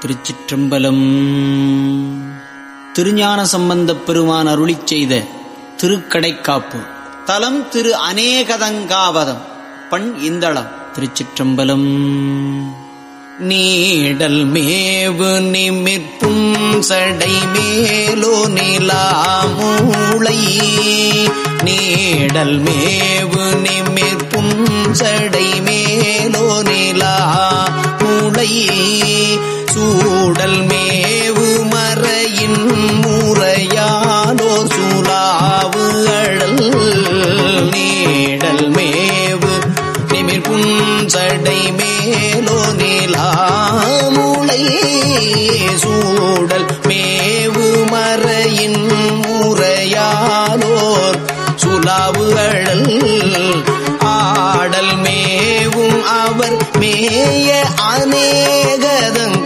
திருச்சிற்றம்பலம். திருஞான சம்பந்தப் பெருமான் அருளி செய்த திருக்கடைக்காப்பு. தலம் திரு அநேகதங்காவதம். பண் இந்தளம். திருச்சிற்றம்பலம். நீடல் மேவு நிமிர்ப்பும் சடை மேலோ நிலாமூளை. நீடல் மேவு நிமிர்ப்பும் சடை மேலோ நிலா சூடல் மேவு மறையின் முறையானோர் சூலாவு அழல் நீடல் மேவு நிமிர் புஞ்சடை மேலோ நிலாமுளை சூடல் மேவு மறையின் முறையாலோர் சுலாவு அழல் பாடல் மேவும் அவர் மேய அநேகதங்காவதம்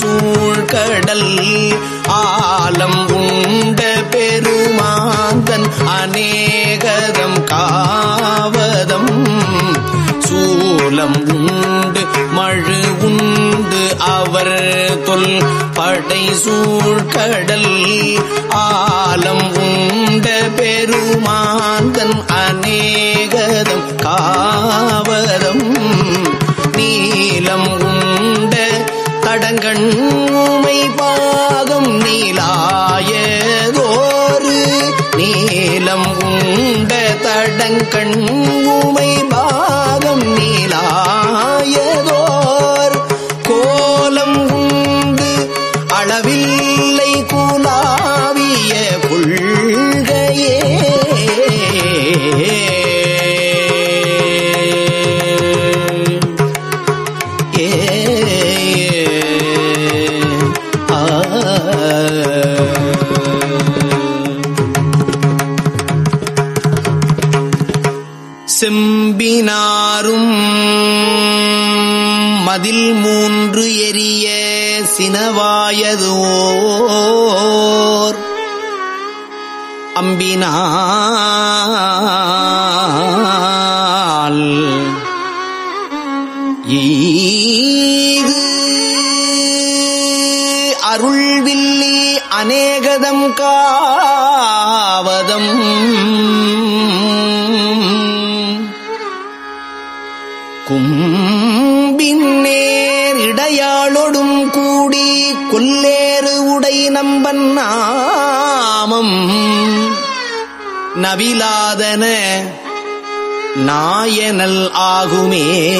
சூழ்கடல் ஆலம் உண்ட பெருமாந்தன் அநேகதம் காவதம். சூலம் உண்டு மழு உண்டு அவர் தொல் படை சூழ்கடல் ஆலம் உண்ட பெருமாந்தன் அநேகதம் காவதம். நீலம் உண்டு தடங்கண் உமை பாகம் நீலாயதோரு நீலம் உண்ட தடங்கண் சினவாயதோர் அம்பினால். ஈது அருள்வில்லி அநேகதம் காவதம் நம்பன் நாமம். நவிலாதன நாயனல் ஆகுமே.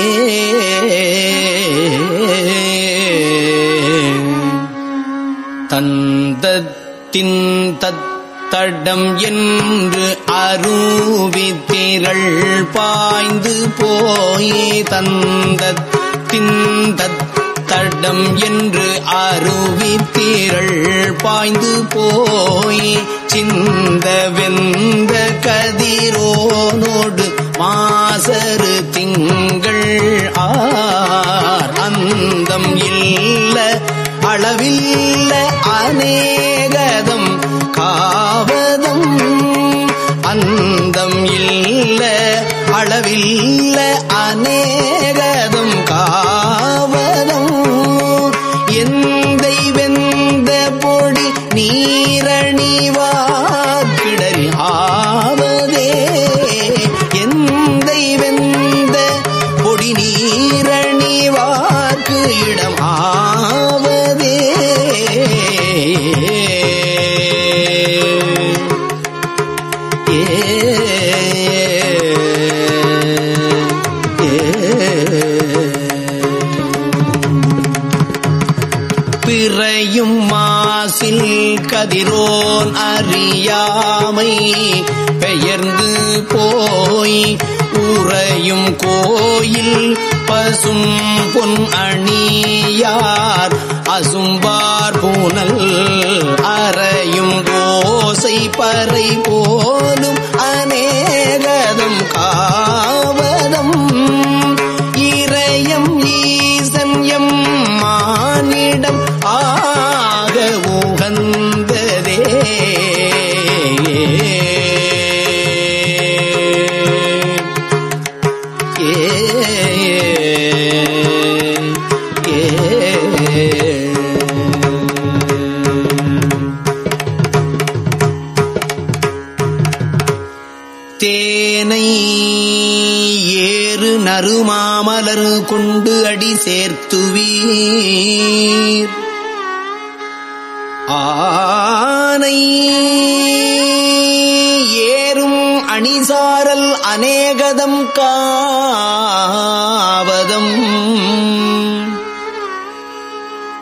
தந்தத்தின் தத்தடம் என்று அருவித்திரள் பாய்ந்து போயே. தந்தத்தின் தத்தடம் என்று அருவித்திரள் பாய்ந்து போய் சிந்த வெந்த கதிரோனோடு மாசரு திங்கள் ஆர். அந்தம் இல்ல அளவில்ல அநேகதம் காவதம். அந்தம் இல்ல அளவில்ல அநேகதம். இடம் ஆ போன் அறியாமை பெயர்ந்து போய் உறையும் கோயில் பசும் பொன் அணியார். அசும்பார் பூனல் அறையும் ஓசை பறை போலும் அ சேர்த்துவீர். ஆனை ஏறும் அணிசாரல் அநேகதம் காவதம்.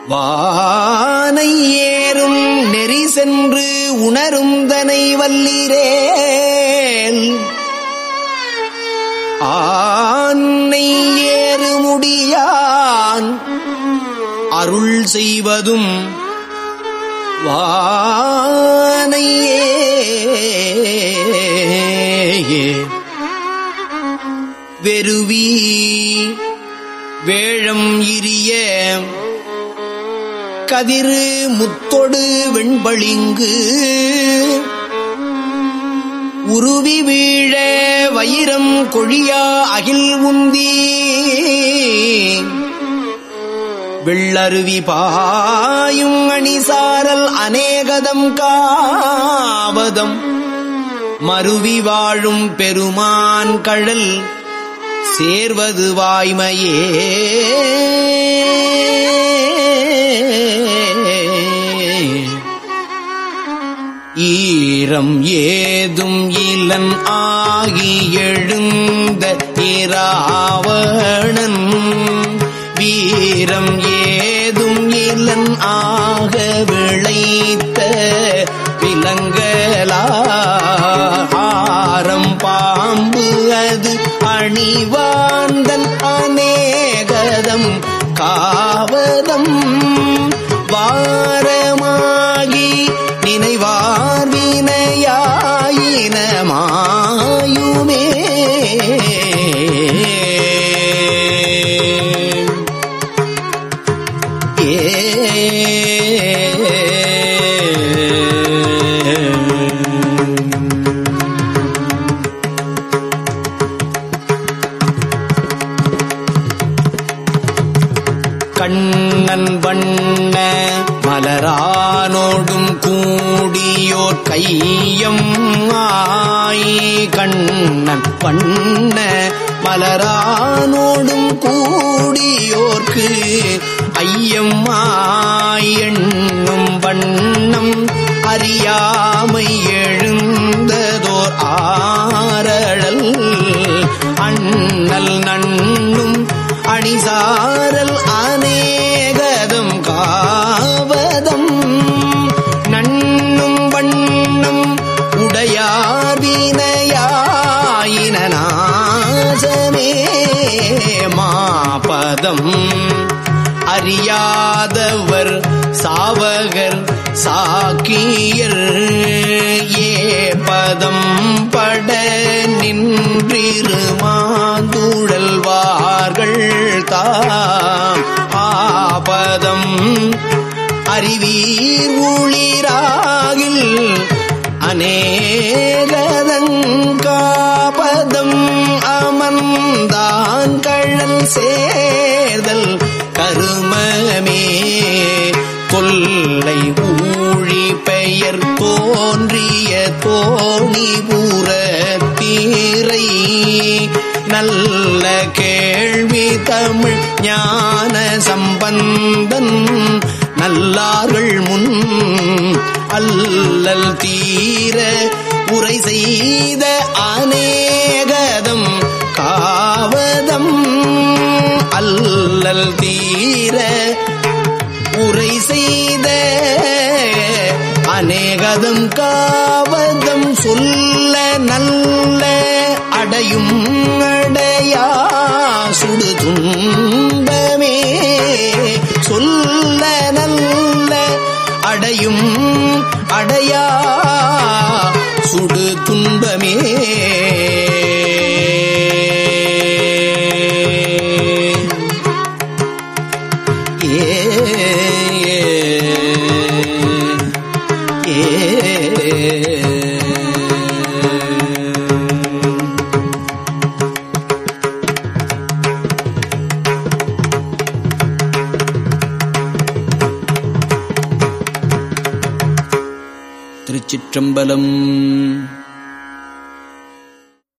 வானை ஏறும் நெறி சென்று உணரும் தனை வல்லிரேல். ஆனை அருள் செய்வதும் வானையே. வெறுவி வேழம் இரிய கதிரு முத்தொடு வெண்பளிங்கு. உருவி வீழ வயிரம் கொழியா அகில் உந்தி. வெள்ளருவி பாயும் அணிசாரல் அநேகதம் காவதம். மருவி வாழும் பெருமான் கழல் சேர்வது வாய்மையே. ஈரம் ஏதும் இளன் ஆகி எழுந்த இராவணன். இளன் ஆக விளைத்த விலங்கலா? ஆரம் பாம்பு அது அணிவாந்தன் அநேகதம். காவதம் வாரமாகி நினைவார் வினையாயினமாயுமே. மாயுமே வண்ண மலரானோடும் கூடியோர் கையம் ஆய் கண்ணன் வண்ண மலரானோடும் கூடியோர்க்கு ஐயம் ஆய் வண்ணம் அறியாமை எழுந்ததோர் ஆரழல் அண்ணல் நண்ணும் அணிசாரல் மாபதம் அறியாதவர் சாவகர் சாக்கியர். ஏ பதம் பட நின்றிருமாங்குழல்வார்கள் தாம். ஆபதம் அறிவீர் ஊழிராகில் அநேக தொல்லை ஊழி பெயர் தோன்றிய தோணிபுரத்தீரை நல்ல கேள்வி தமிழ் ஞான சம்பந்தன் நல்லார்கள் முன் அல்லல் தீர உரை செய்த அநேகதம் காவதம் அல்லல் தீர அநேகதம் காவதம் சொல்ல நல்ல அடையும் அடையா சுடு துன்பமே சொல்ல நல்ல அடையும் அடையா சுடு துன்பமே. ஏ.